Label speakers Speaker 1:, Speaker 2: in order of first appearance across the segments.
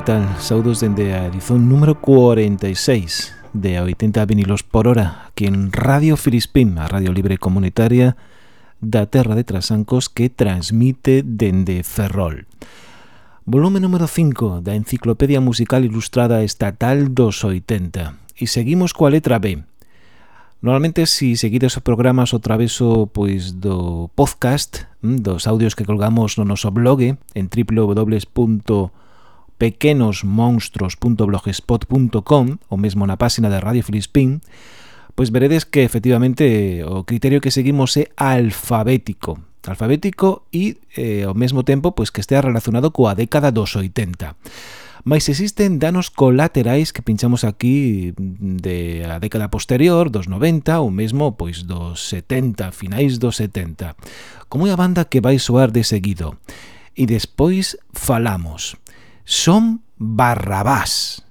Speaker 1: que tal? Saudos dende a edición número 46 de 80 vinilos por hora aquí en Radio Filispín, a Radio Libre Comunitaria da Terra de Trasancos que transmite dende Ferrol. Volume número 5 da Enciclopedia Musical Ilustrada Estatal dos 80. E seguimos coa letra B. Normalmente, si seguides os programas o traveso pois do podcast, mm, dos audios que colgamos no noso blog en www pequenosmonstros.blogspot.com ou mesmo na páxina de Radio Filispín, pois veredes que efectivamente eh, o criterio que seguimos é alfabético, alfabético e eh, ao mesmo tempo pois que estea relacionado coa década dos 80. Mas existen danos colaterais que pinchamos aquí de a década posterior, dos 90 ou mesmo pois dos 70, finais dos 70. Como é a banda que vai soar de seguido. E despois falamos. Son Barrabás.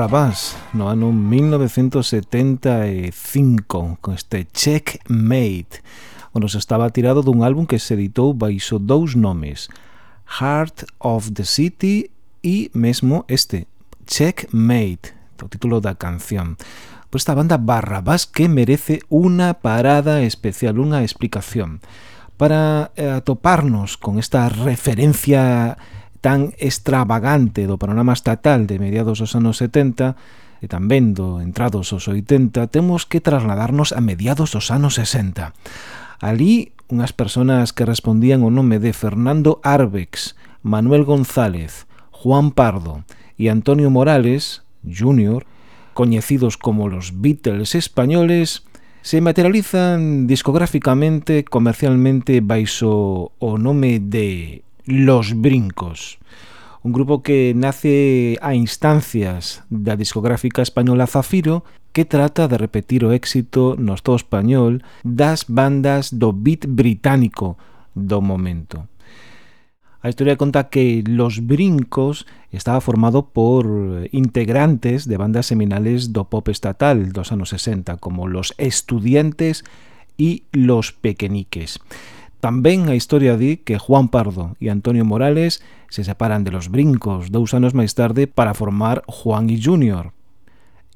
Speaker 1: Barrabás no ano 1975 con este Checkmate. O nos estaba tirado dun álbum que se editou baixo dous nomes Heart of the City e mesmo este Checkmate o título da canción. Por esta banda Barrabás que merece unha parada especial, unha explicación. Para eh, atoparnos con esta referencia tan extravagante do panorama estatal de mediados dos anos 70 e tamén do entrados aos 80, temos que trasladarnos a mediados dos anos 60. Alí, unhas persoas que respondían o nome de Fernando Arbex, Manuel González, Juan Pardo e Antonio Morales, Jr., coñecidos como los Beatles españoles, se materializan discográficamente, comercialmente, baixo o nome de Los Brincos, un grupo que nace a instancias da discográfica española Zafiro que trata de repetir o éxito no Estado español das bandas do beat británico do momento. A historia conta que Los Brincos estaba formado por integrantes de bandas seminales do pop estatal dos anos 60, como Los Estudiantes e Los Pequeniques. Tambén a historia di que Juan Pardo e Antonio Morales se separan de los brincos dous anos máis tarde para formar Juan y Junior.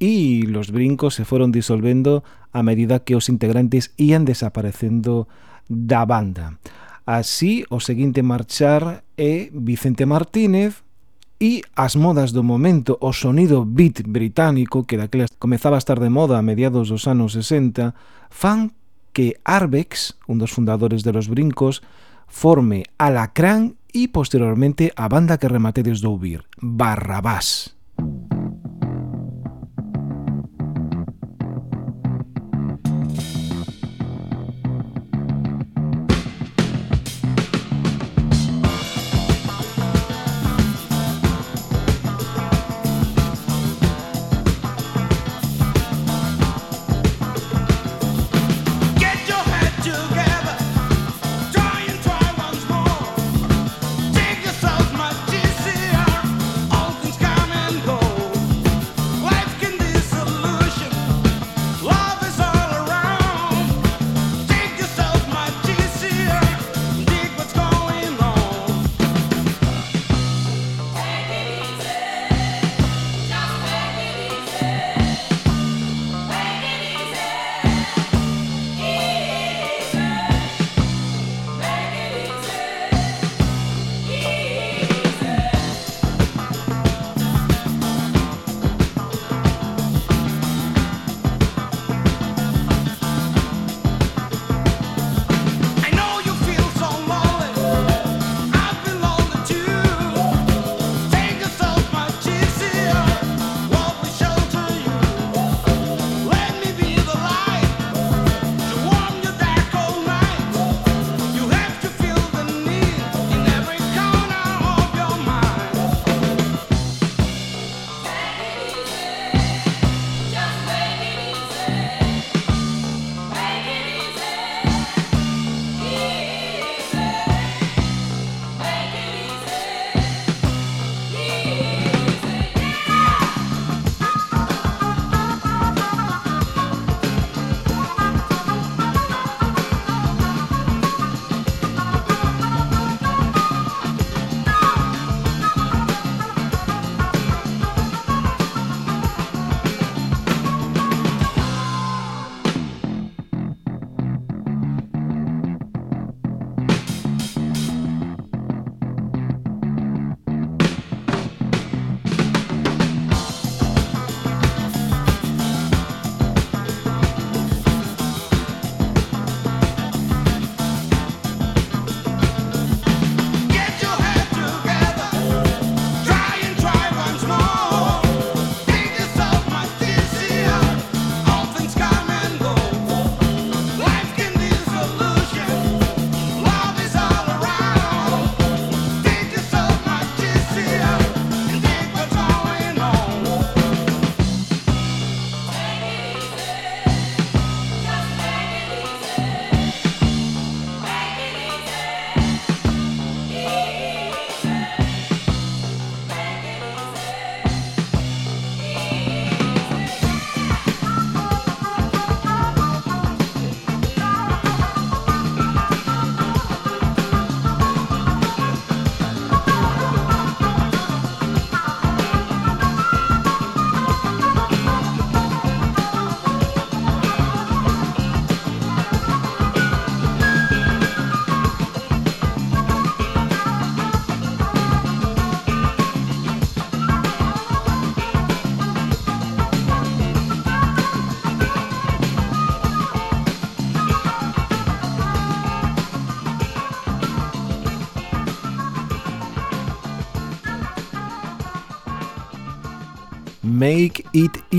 Speaker 1: E los brincos se foron disolvendo a medida que os integrantes ían desaparecendo da banda. Así, o seguinte marchar é Vicente Martínez e as modas do momento, o sonido beat británico que daquelas comezaba a estar de moda a mediados dos anos 60, fan que Arbex, un dos fundadores de Los Brincos, forme a Lacrán e posteriormente a banda que rematedes de ouvir, Barrabás. Barrabás.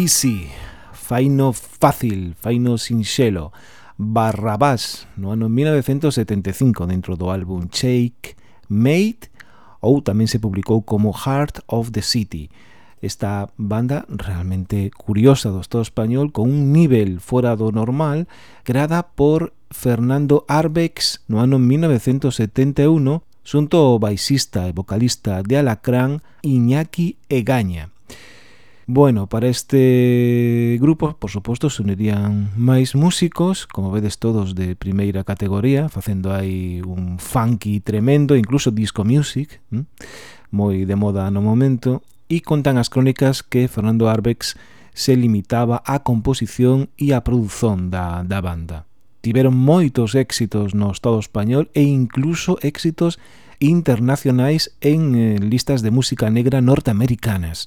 Speaker 1: easy, faino fácil, faino sinxelo. Barrabás, no ano 1975, dentro do álbum Shake Mate, ou tamén se publicou como Heart of the City. Esta banda realmente curiosa do Estado español, con un nivel fora do normal, creada por Fernando Arbex no ano 1971, xunto ao baixista e vocalista de Alacrán Iñaki Egaña. Bueno, para este grupo, por suposto, se unirían máis músicos, como vedes todos de primeira categoría, facendo aí un funky tremendo, incluso disco music, hm? moi de moda no momento, e contan as crónicas que Fernando Arbex se limitaba á composición e á produción da, da banda. Tiveron moitos éxitos no Estado español e incluso éxitos internacionais en eh, listas de música negra norteamericanas.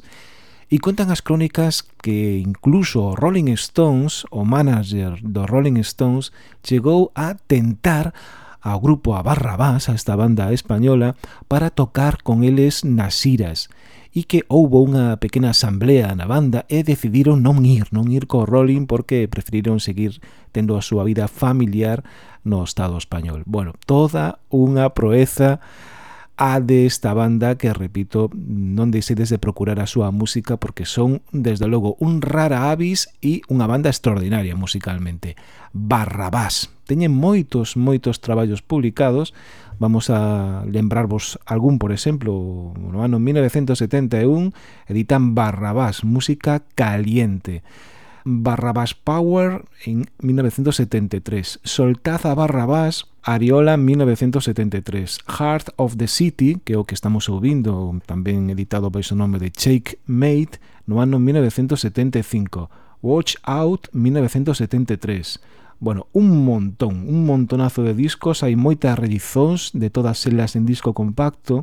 Speaker 1: E contan as crónicas que incluso Rolling Stones, o manager do Rolling Stones, chegou a tentar ao grupo a Barrabás, a esta banda española, para tocar con eles nas iras e que houbo unha pequena asamblea na banda e decidiron non ir, non ir co Rolling porque preferiron seguir tendo a súa vida familiar no Estado español. Bueno, toda unha proeza a desta banda que, repito, non deixedes de procurar a súa música porque son, desde logo, un rara avis e unha banda extraordinaria musicalmente. Barrabás. Teñen moitos, moitos traballos publicados. Vamos a lembrarvos algún, por exemplo, no ano 1971 editan Barrabás, música caliente. Música caliente Barrabás Power en 1973, Soltaza Barrabás Ariola 1973, Heart of the City, que é o que estamos ouvindo, tamén editado baixo o nome de Shake Mate, no ano 1975, Watch Out 1973, bueno, un montón, un montonazo de discos, hai moitas realizóns de todas elas en disco compacto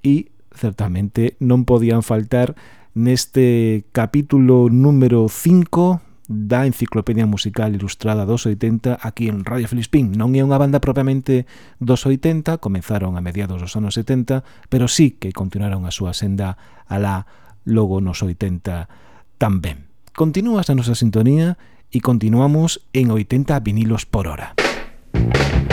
Speaker 1: e certamente non podían faltar neste capítulo número 5 da Enciclopedia Musical Ilustrada dos 80 aquí en Radio Filispín. Non é unha banda propiamente dos 80, comenzaron a mediados dos anos 70, pero sí que continuaron a súa senda alá logo nos 80 tamén. Continúas a nosa sintonía e continuamos en 80 vinilos por hora. Música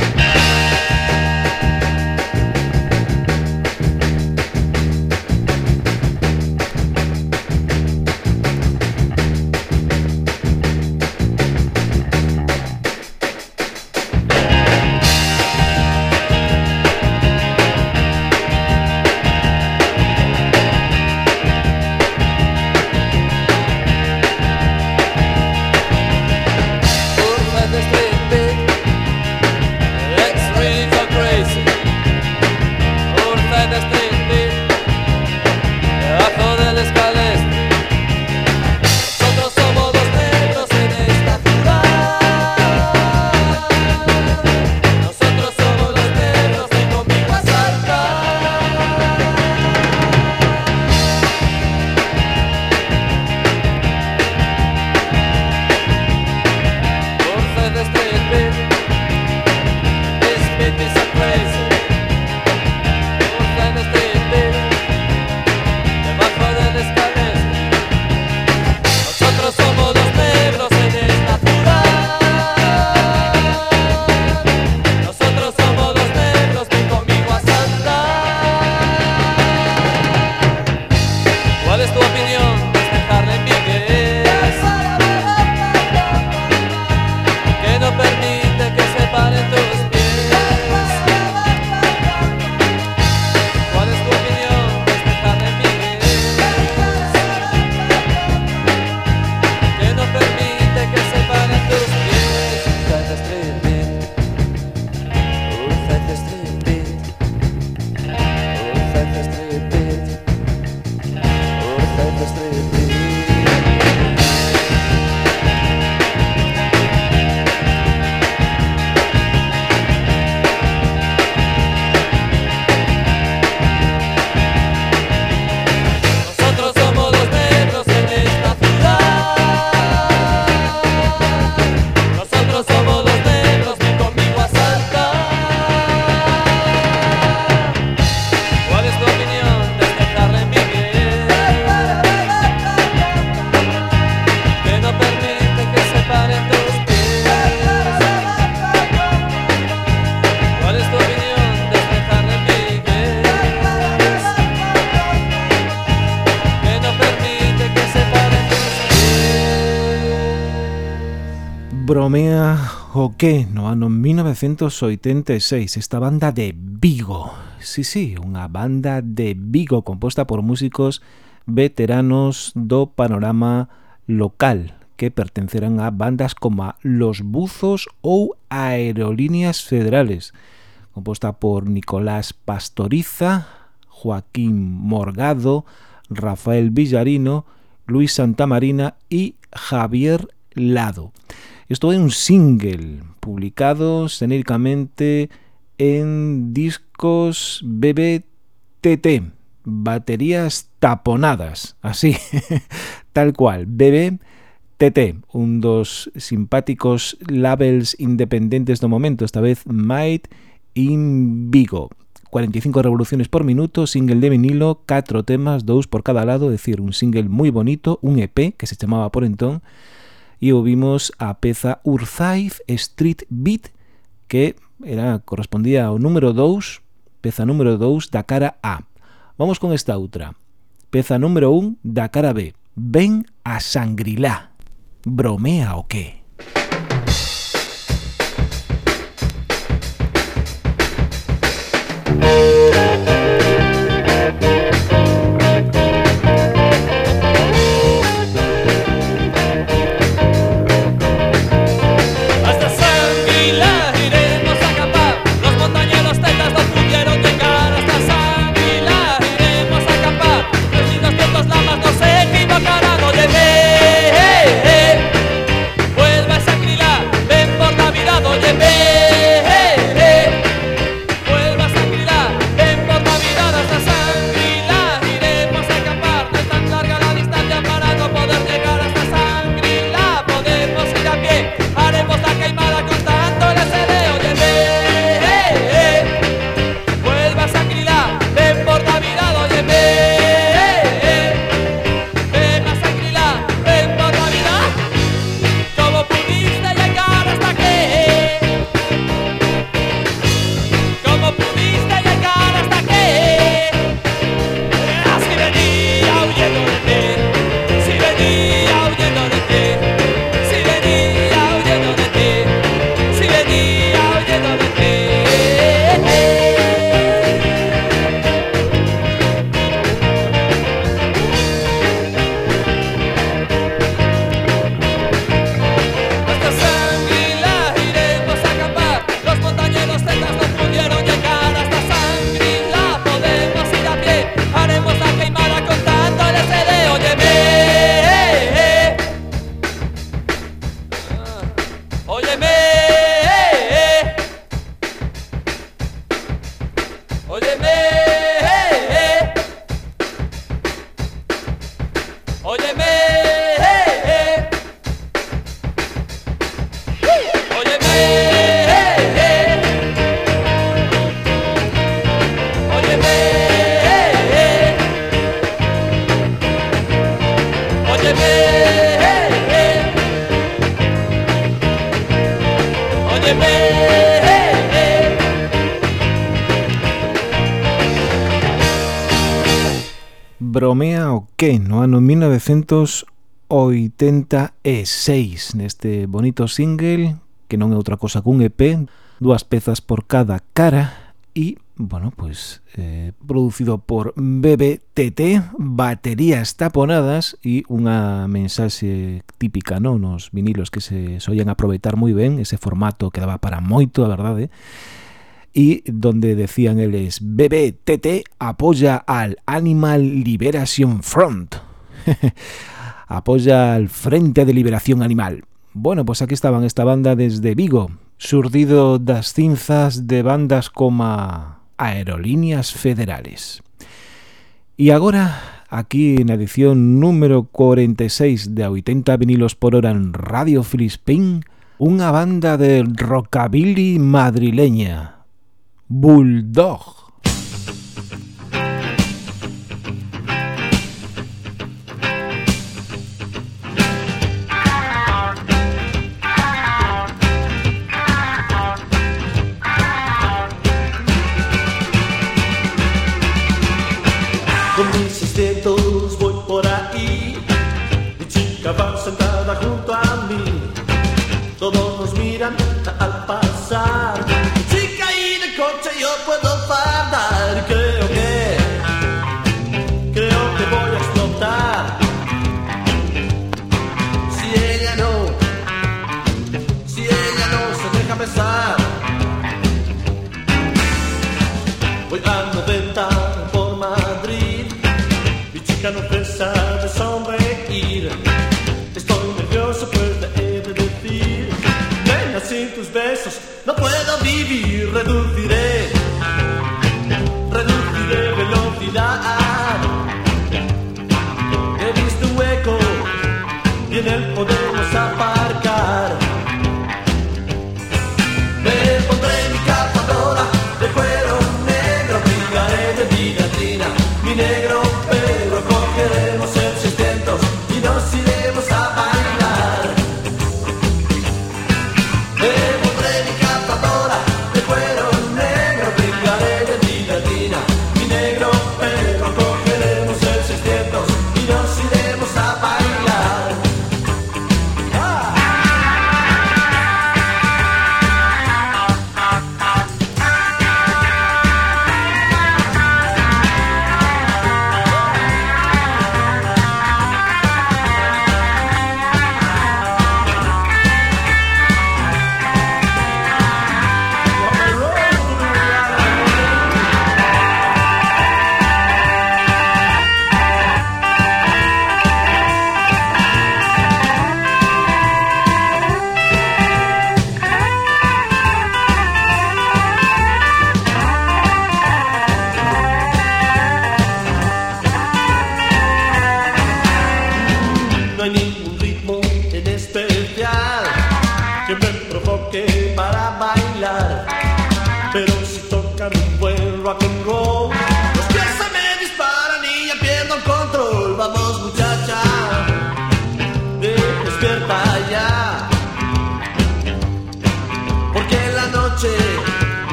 Speaker 1: Romea o que no ano 1986 esta banda de Vigo. Sí, sí, unha banda de Vigo composta por músicos veteranos do panorama local que pertencerán a bandas como Los Buzos ou Aerolíneas Federales composta por Nicolás Pastoriza, Joaquín Morgado, Rafael Villarino, Luis Santamarina y Javier Lado. Esto es un single publicado genéricamente en discos BBTT, baterías taponadas, así, tal cual, BBTT, un dos simpáticos labels independentes de momento, esta vez Might in Vigo. 45 revoluciones por minuto, single de vinilo, 4 temas, 2 por cada lado, es decir, un single moi bonito, un EP que se chamaba por entón, e ouvimos a peza Urzaiz Street Beat que era correspondía ao número 2, peza número 2 da cara A. Vamos con esta outra. Peza número 1 da cara B. Ven a Sangrilá. Bromea o qué? Música 1986 neste bonito single que non é outra cosa cun EP dúas pezas por cada cara e, bueno, pois pues, eh, producido por BBTT baterías taponadas e unha mensaxe típica non nos vinilos que se soían aproveitar moi ben ese formato que daba para moito, a verdade e donde decían eles BBTT apoya al Animal Liberation Front apoya al Frente de Liberación Animal. Bueno, pues aquí estaban esta banda desde Vigo, surdido das cinzas de bandas como Aerolíneas Federales. E agora, aquí na edición número 46 de 80 vinilos por hora en Radio Filispín, unha banda de rockabilly madrileña, Bulldog.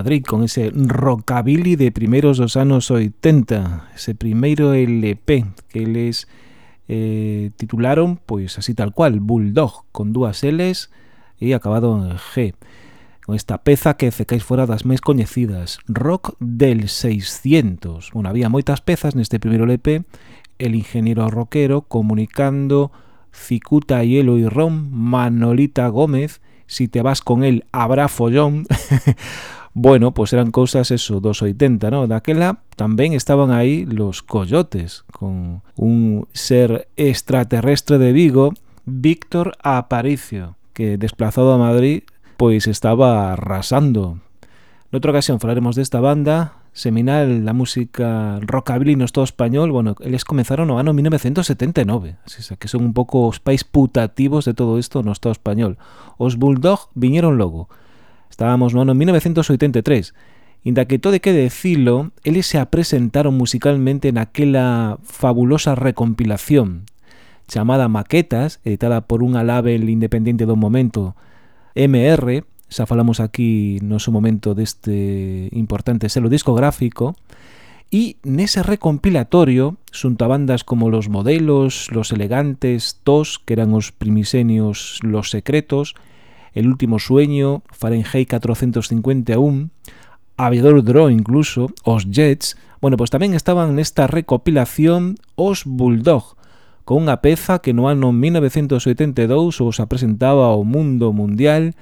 Speaker 1: Madrid con ese rockabilly de primeiros dos anos 80, ese primeiro LP que les eh, titularon, pois así tal cual, Bulldog, con dúas Ls e acabado en G. Con esta peza que cecais fora das máis coñecidas, Rock del 600. Bueno, había moitas pezas neste primeiro LP, el ingeniero rockero comunicando Cicuta, Hielo y Rom, Manolita Gómez, si te vas con él habrá follón, Bueno, pues eran cousas eso dos 80, ¿no? Daquela tamén estaban aí los coyotes con un ser extraterrestre de Vigo, Víctor Aparicio, que desplazado a Madrid pois estaba arrasando. Noutra ocasión falaremos desta banda, seminal da música rockabilly no Estado español, bueno, eles comenzaron no ano 1979, así que son un pouco os pais putativos de todo isto no Estado español. Os Bulldog viñeron logo, Estábamos no ano 1983. Inda que todo que decilo, eles se apresentaron musicalmente naquela fabulosa recompilación chamada Maquetas, editada por unha label independente do momento, MR, xa falamos aquí no seu momento deste importante selo discográfico, e nese recompilatorio, xunto a bandas como Los Modelos, Los Elegantes, Tos, que eran os primisenios Los Secretos, El último sueño, Fahrenheit 451, Aviador Draw incluso, Os Jets, bueno, pues tamén estaban nesta recopilación Os Bulldog, con unha peza que no ano 1972 os apresentaba ao mundo mundial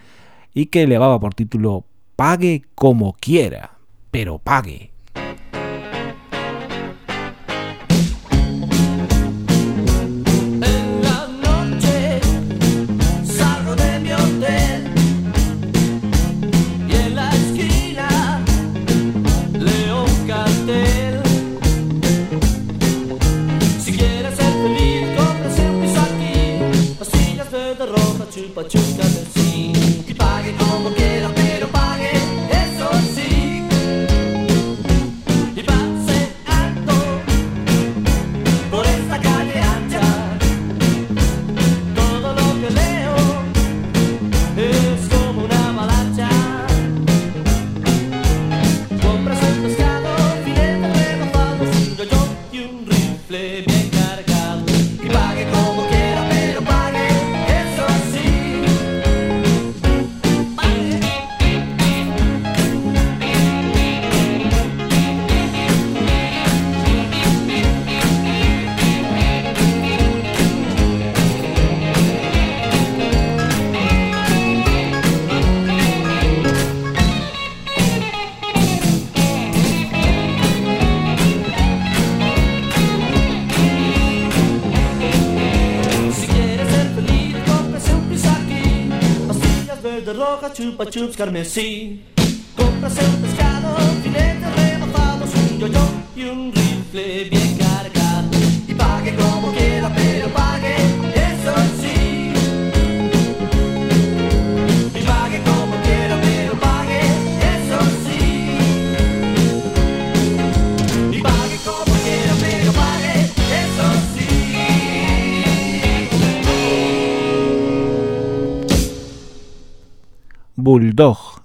Speaker 1: e que levaba por título Pague como quiera, pero pague.
Speaker 2: loco, chupa, chuca, sí. Paguen como quieran, pero paguen, eso sí. Matilde Carmessi. Compra
Speaker 1: sempre.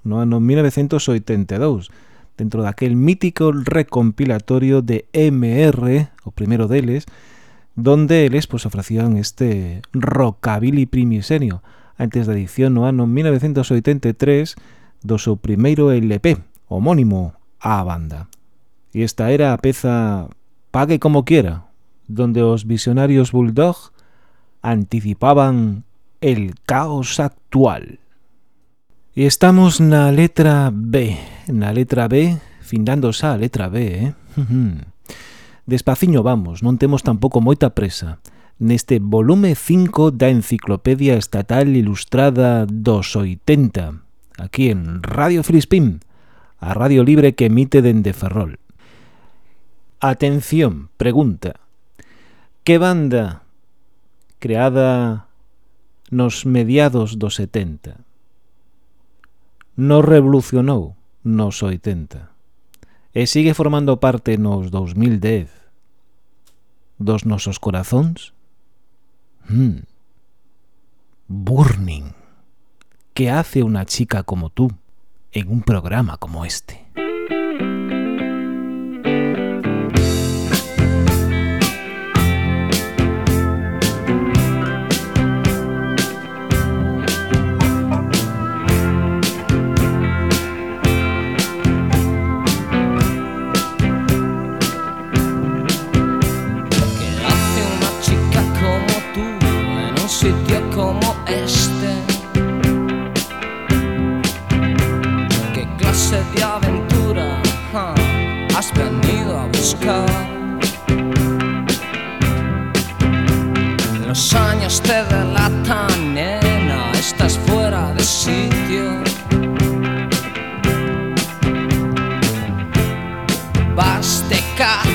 Speaker 1: no ano 1982, dentro daquel mítico recompilatorio de MR, o primeiro deles, donde eles pois, ofrecían este rockabilly primisenio, antes da edición no ano 1983 do seu primeiro LP, homónimo á banda. E esta era a peza Pague como quiera, donde os visionarios Bulldog anticipaban el caos actual. E estamos na letra B, na letra B, findándose a letra B, eh? Despaciño vamos, non temos tampouco moita presa. Neste volume 5 da Enciclopedia Estatal Ilustrada dos 80, aquí en Radio Filispín, a radio libre que emite dende Ferrol. Atención, pregunta. Que banda creada nos mediados dos 70 nos revolucionou nos 80 e sigue formando parte nos 2010 dos nosos corazóns? hmm. Burning. Que hace una chica como tú en un programa como este?
Speaker 3: Los años te delatan, nena, estás fuera de sitio. Vas de caza,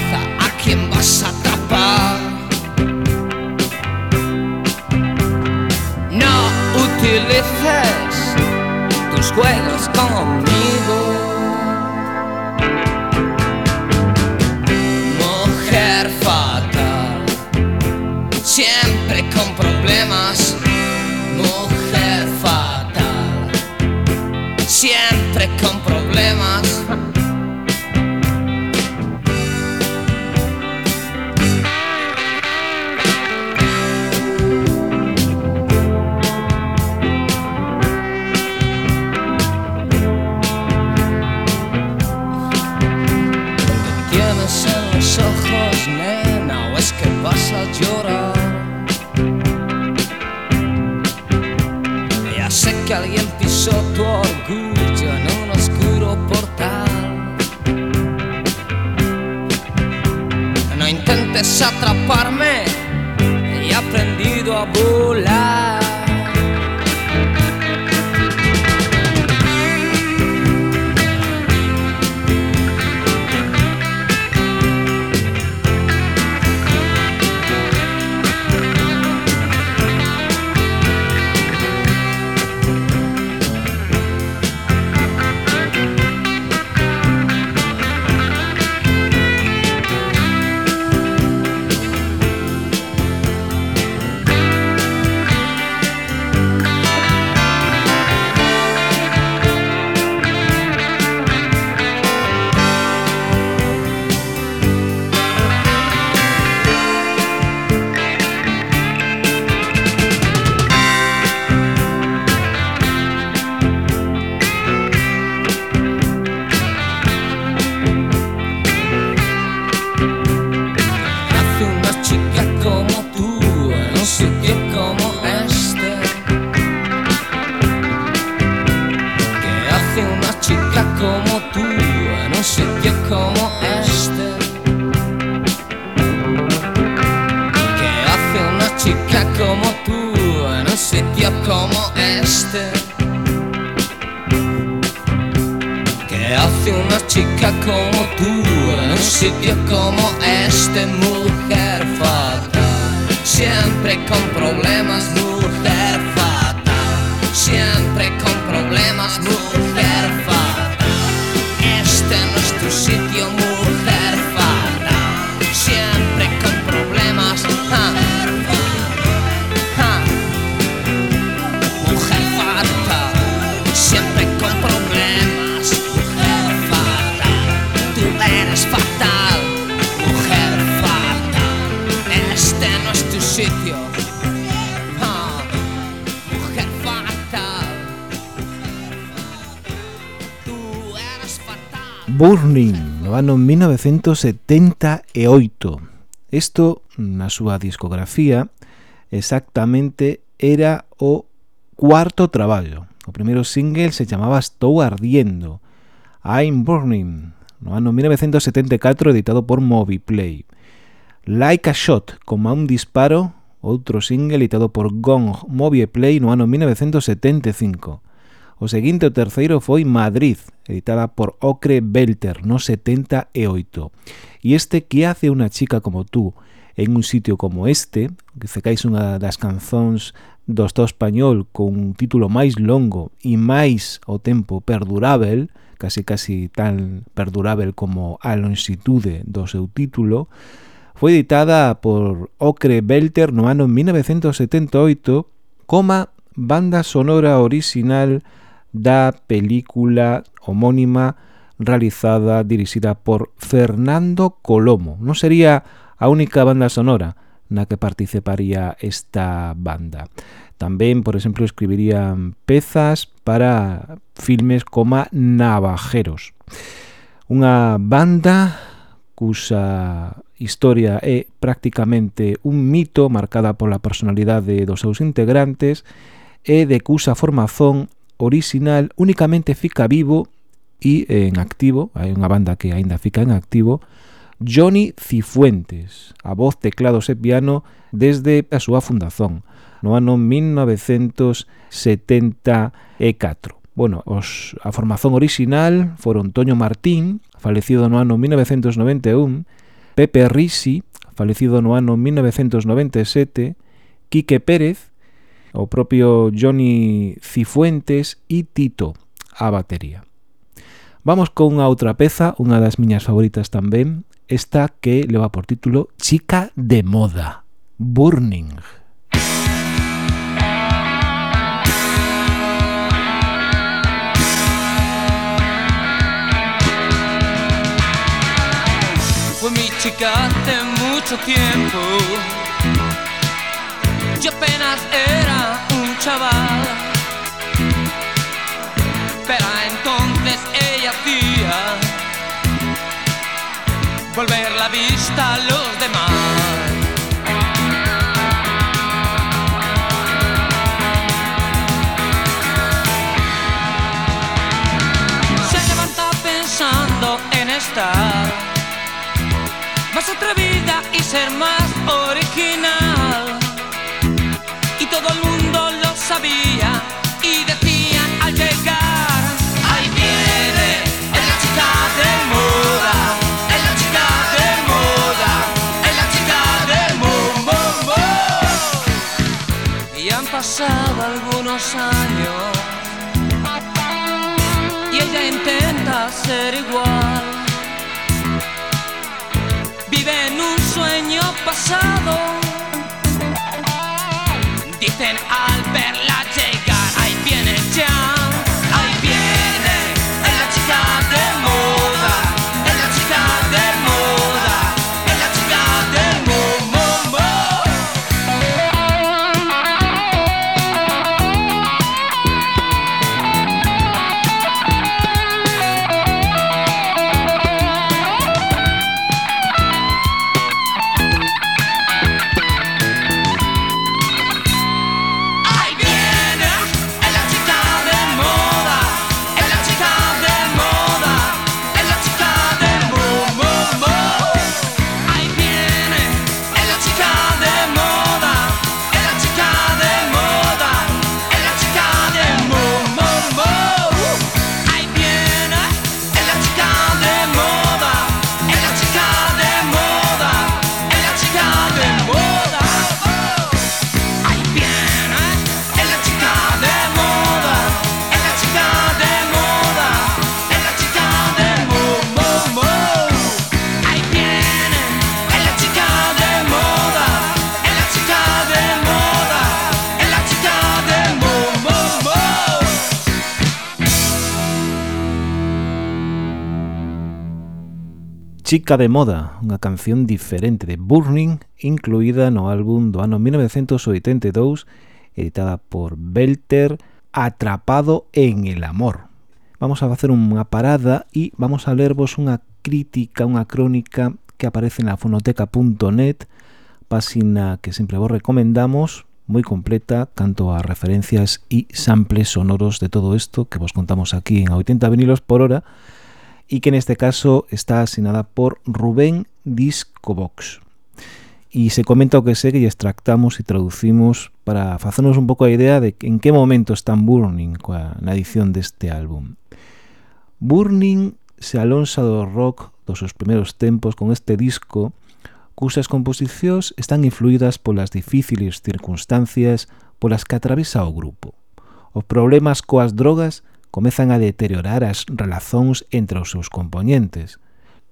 Speaker 3: como este, mujer fatal, siempre comprometida.
Speaker 1: Burning no ano 1978. Isto na súa discografía exactamente era o cuarto traballo. O primeiro single se chamaba Estou ardiendo, I'm Burning, no ano 1974 editado por Moviplay. Like a Shot, como a un disparo, outro single editado por Gong Moviplay no ano 1975. O seguinte o terceiro foi Madrid, editada por Ocre Belter no 78. E este que hace unha chica como tú en un sitio como este, que cecais unha das canzóns do Estado español con un título máis longo e máis o tempo perdurável, casi casi tan perdurável como a longitude do seu título, foi editada por Ocre Belter no ano 1978 coma banda sonora original da película homónima realizada, dirixida por Fernando Colomo. Non sería a única banda sonora na que participaría esta banda. Tamén, por exemplo, escribirían pezas para filmes como Navajeros. Unha banda cusa historia é prácticamente un mito marcada pola personalidade dos seus integrantes e de cusa formación orixinal únicamente fica vivo e en activo, hai unha banda que aínda fica en activo, Johnny Cifuentes, a voz, teclados e piano desde a súa fundación, no ano 1974. Bueno, os, a formación orixinal foron Toño Martín, falecido no ano 1991, Pepe Risi, falecido no ano 1997, Quique Pérez, o propio Johnny Cifuentes e Tito, a batería. Vamos con unha outra peza, unha das miñas favoritas tamén, esta que leva por título Chica de moda, Burning.
Speaker 3: Fue mi chica hace mucho tiempo. Apenas era un chaval. Pero entonces ella hacía volver la vista a los demás. Se levanta pensando en estar más atrevida y ser más original. Sabía y decían al llegar, ahí viene, es la chica de moda, es la chica de moda, es la chica de mo, mo, mo. Y han pasado algunos años y ella intenta ser igual vive en un sueño pasado. Dicen al Chica de Moda,
Speaker 1: unha canción diferente de Burning incluída no álbum do ano 1982 editada por Belter Atrapado en el Amor. Vamos a facer unha parada e vamos a lervos unha crítica, unha crónica que aparece na fonoteca.net páxina que sempre vos recomendamos, moi completa canto a referencias e samples sonoros de todo isto que vos contamos aquí en 80 vinilos por hora y que en este caso está asignada por Rubén Discobox. E se comenta o que segue e extractamos e traducimos para facernos un pouco a idea de en que momento están Burning coa, na edición deste álbum. Burning se alonsa do rock dos seus primeiros tempos con este disco cusas composicións están influídas polas difíciles circunstancias polas que atravesa o grupo. Os problemas coas drogas comezan a deteriorar as relazóns entre os seus componentes,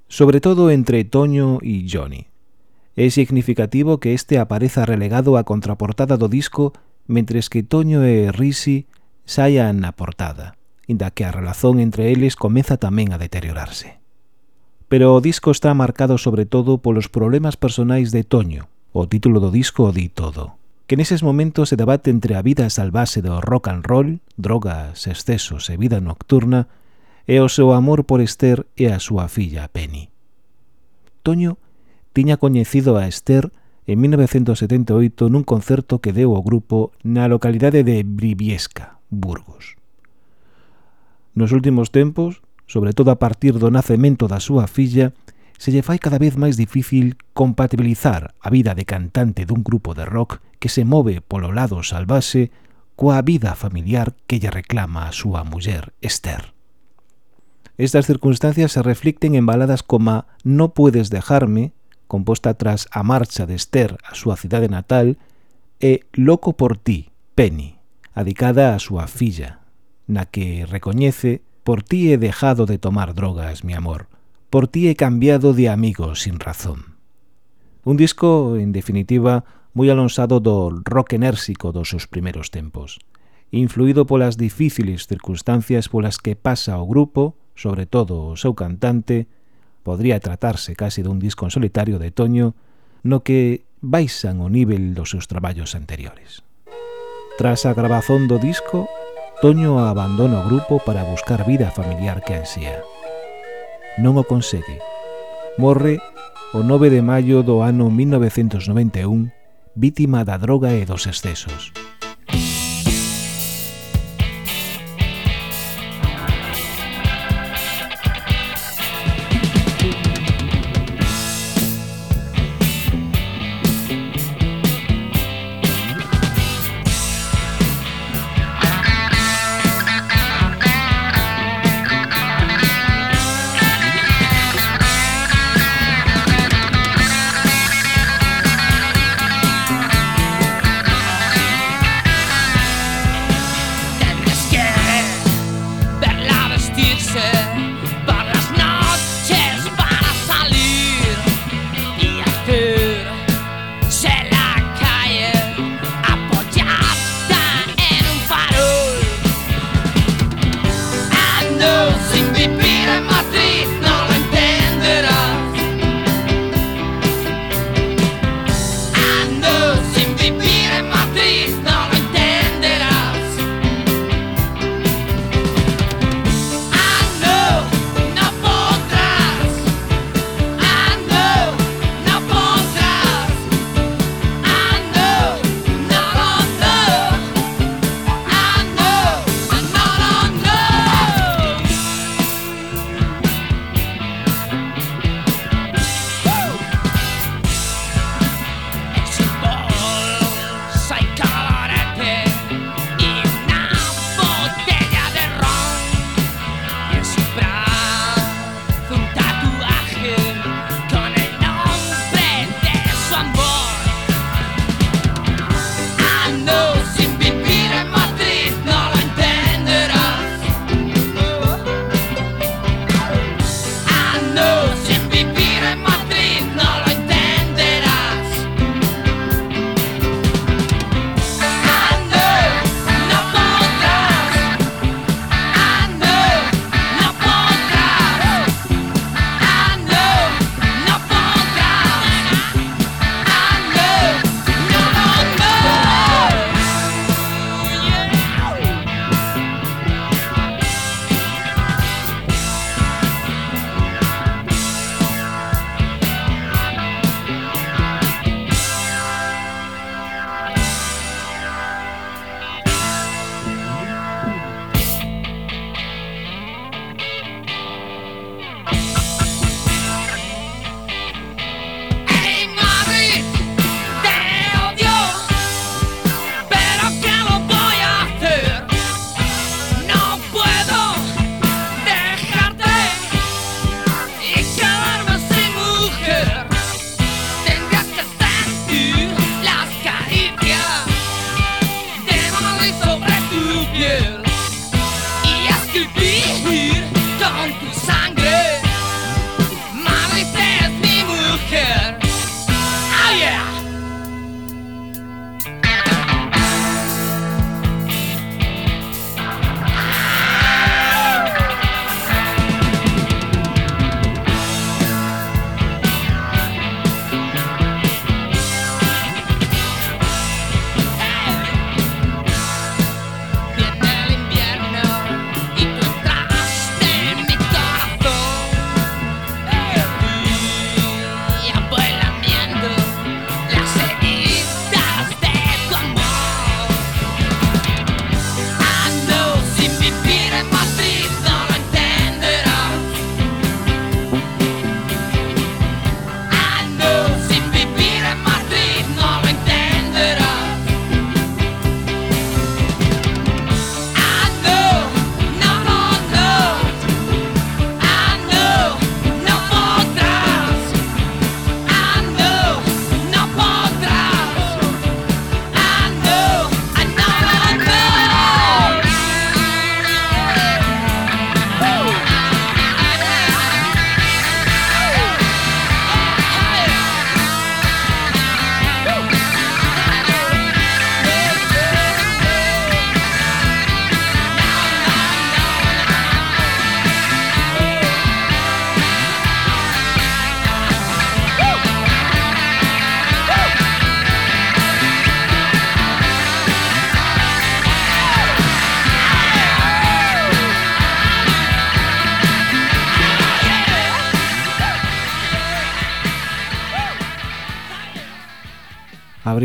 Speaker 1: sobre todo entre Toño e Johnny. É significativo que este apareza relegado á contraportada do disco mentres que Toño e Risi saian na portada, inda que a relazón entre eles comeza tamén a deteriorarse. Pero o disco está marcado sobre todo polos problemas personais de Toño, o título do disco o di todo, que neses momentos se debate entre a vida salvase do rock and roll drogas, excesos e vida nocturna e o seu amor por Esther e a súa filla Penny. Toño tiña coñecido a Esther en 1978 nun concerto que deu o grupo na localidade de Briviesca, Burgos. Nos últimos tempos, sobre todo a partir do nacemento da súa filla, se lle fai cada vez máis difícil compatibilizar a vida de cantante dun grupo de rock que se move polo lado salvase coa vida familiar que lle reclama a súa muller Esther. Estas circunstancias se reflicten en baladas como No puedes dejarme, composta tras a marcha de Esther a súa cidade natal, e Loco por ti, Penny, adicada a súa filla, na que recoñece Por ti he dejado de tomar drogas, mi amor. Por ti he cambiado de amigo sin razón. Un disco, en definitiva, moi alonsado do rock enérxico dos seus primeiros tempos, influído polas difíciles circunstancias polas que pasa o grupo, sobre todo o seu cantante, podría tratarse casi dun disco en solitario de Toño, no que baixan o nivel dos seus traballos anteriores. Tras a grabazón do disco, Toño abandona o grupo para buscar vida familiar que ansía. Non o consegue. Morre o 9 de maio do ano 1991 vítima da droga e dos excesos.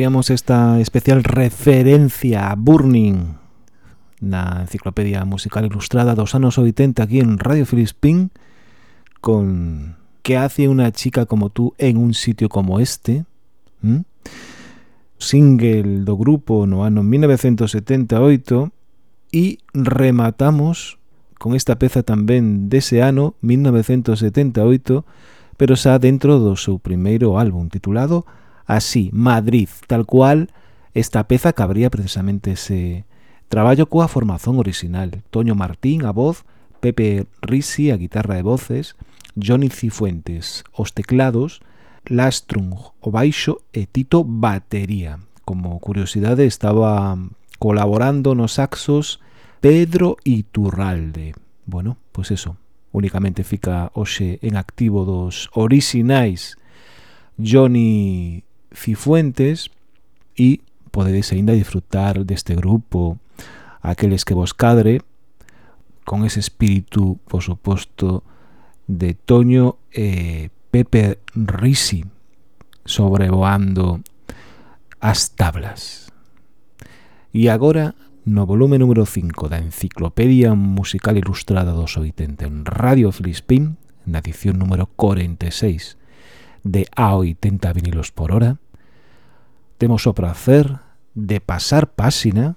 Speaker 1: abríamos esta especial referencia a Burning na enciclopedia musical ilustrada dos anos 80 aquí en Radio Filispín con que hace una chica como tú en un sitio como este ¿Mm? single do grupo no ano 1978 e rematamos con esta peza tamén dese ano 1978 pero xa dentro do seu primeiro álbum titulado así, Madrid, tal cual, esta peza cabría precisamente ese traballo coa formación original. Toño Martín a voz, Pepe Risi a guitarra de voces, Johnny Cifuentes os teclados, Lastrung o baixo e Tito batería. Como curiosidade estaba colaborando nos saxos Pedro Iturralde. Bueno, pois pues eso, únicamente fica hoxe en activo dos orixinais Johnny Cifuentes e podedes aínda disfrutar deste grupo aqueles que vos cadre con ese espírito, por suposto, de Toño e Pepe Risi sobrevoando as tablas. E agora, no volume número 5 da Enciclopedia Musical Ilustrada dos 80 en Radio Filispín, na edición número 46, de a 80 vinilos por hora. Temos o prazer de pasar páxina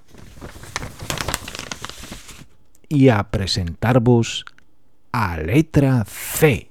Speaker 1: e a presentarvos a letra C.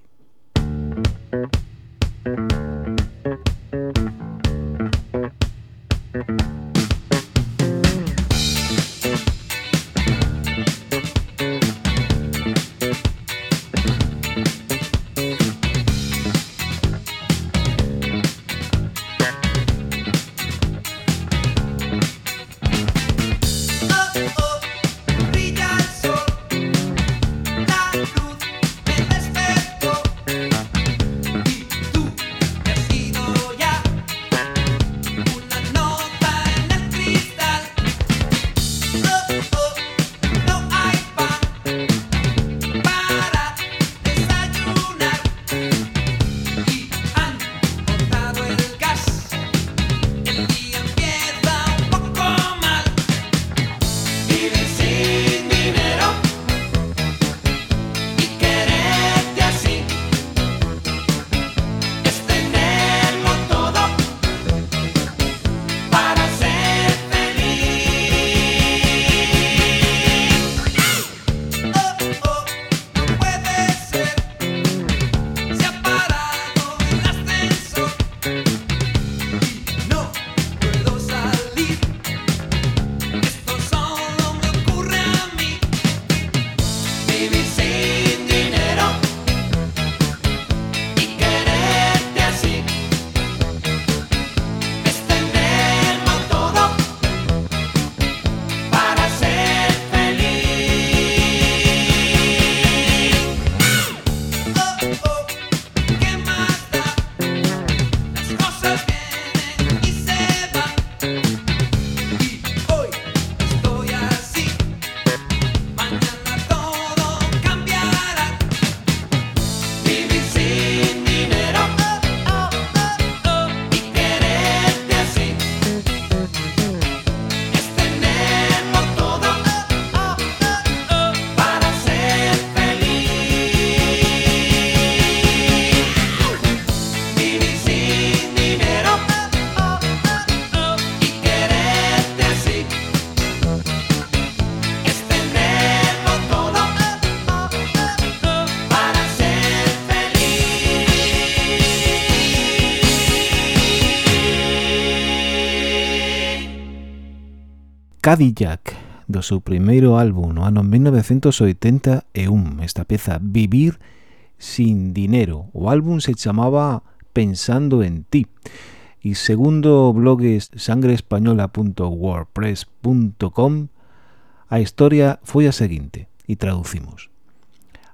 Speaker 1: Cadillac do seu primeiro álbum no ano 1981 esta peza Vivir sin dinero. O álbum se chamaba Pensando en ti. E segundo o blog sangreespañola.wordpress.com a historia foi a seguinte e traducimos.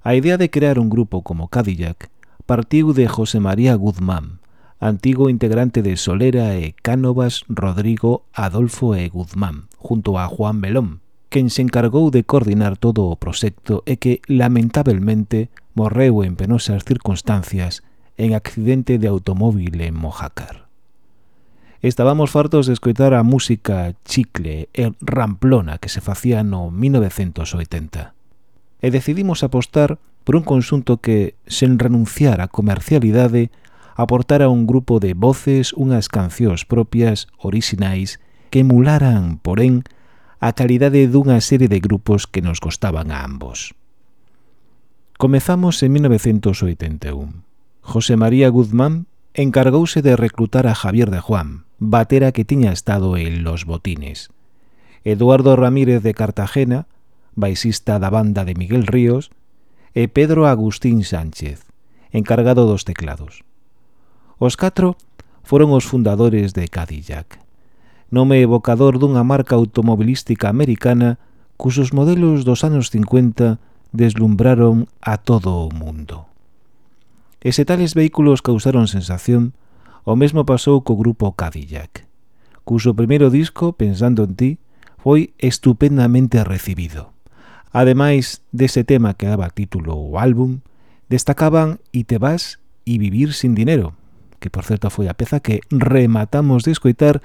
Speaker 1: A idea de crear un grupo como Cadillac partiu de José María Guzmán, antigo integrante de Solera e Cánovas Rodrigo Adolfo e. Guzmán, junto a Juan Belón, quen se encargou de coordinar todo o proxecto e que, lamentabelmente, morreu en penosas circunstancias en accidente de automóvil en Mojácar. Estábamos fartos de escoitar a música chicle e ramplona que se facía no 1980. E decidimos apostar por un consunto que, sen renunciar á comercialidade, aportara un grupo de voces unhas cancións propias, orixinais que emularan, porén, a calidade dunha serie de grupos que nos costaban a ambos. Comezamos en 1981. José María Guzmán encargouse de reclutar a Javier de Juan, batera que tiña estado en Los Botines. Eduardo Ramírez de Cartagena, baixista da banda de Miguel Ríos, e Pedro Agustín Sánchez, encargado dos teclados. Os catro foron os fundadores de Cadillac nome evocador dunha marca automobilística americana cusos modelos dos anos 50 deslumbraron a todo o mundo. E se tales vehículos causaron sensación, o mesmo pasou co grupo Cadillac, cuso primeiro disco, Pensando en ti, foi estupendamente recibido. Ademais dese tema que daba título ao álbum, destacaban E te vas e Vivir sin dinero, que por certo foi a peza que rematamos de escoitar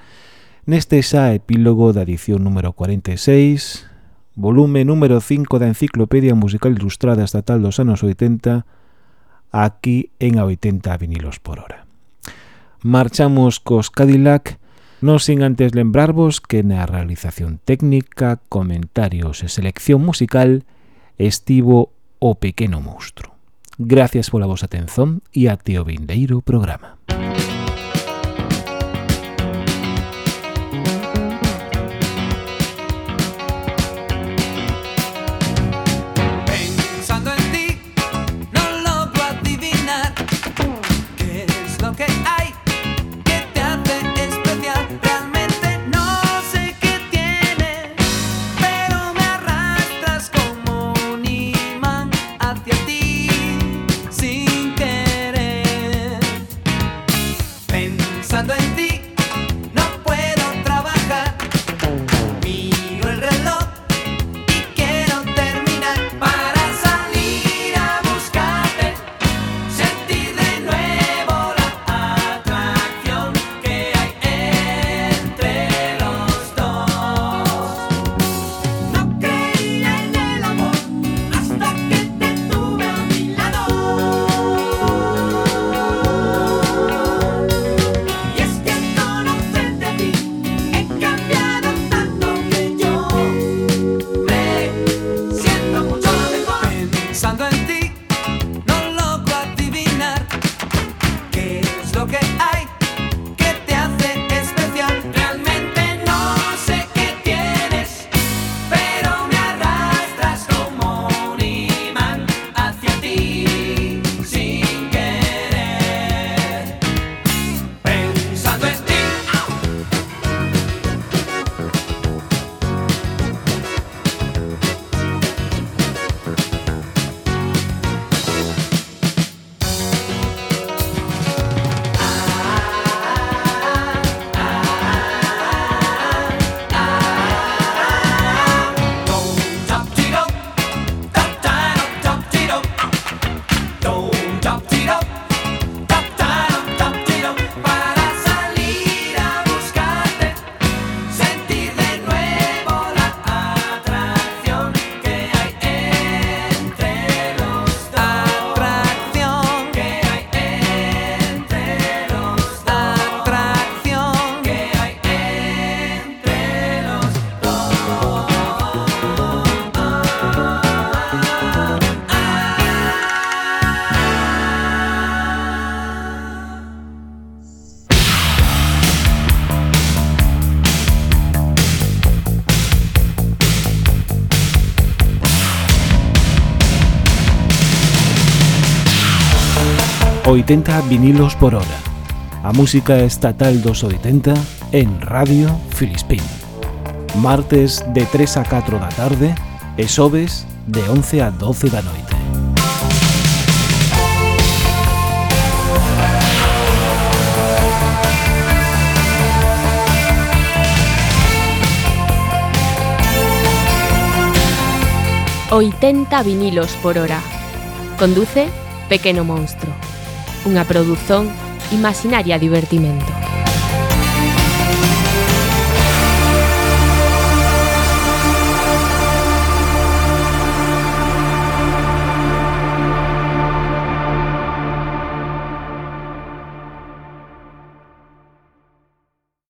Speaker 1: Neste xa epílogo da edición número 46, volume número 5 da Enciclopedia Musical Ilustrada Estatal dos anos 80, aquí en a 80 vinilos por hora. Marchamos cos Cadillac, non sin antes lembrarvos que na realización técnica, comentarios e selección musical estivo o pequeno monstro. Gracias pola vosa atención e até o vindeiro programa.
Speaker 4: Música ...80 vinilos por hora. A música estatal dos 80 en Radio Filispín. Martes de 3 a 4 da tarde e xoves de 11 a 12 da noite.
Speaker 5: ...80 vinilos por hora. Conduce Pequeno Monstro unha produción Imaginaria Divertimento.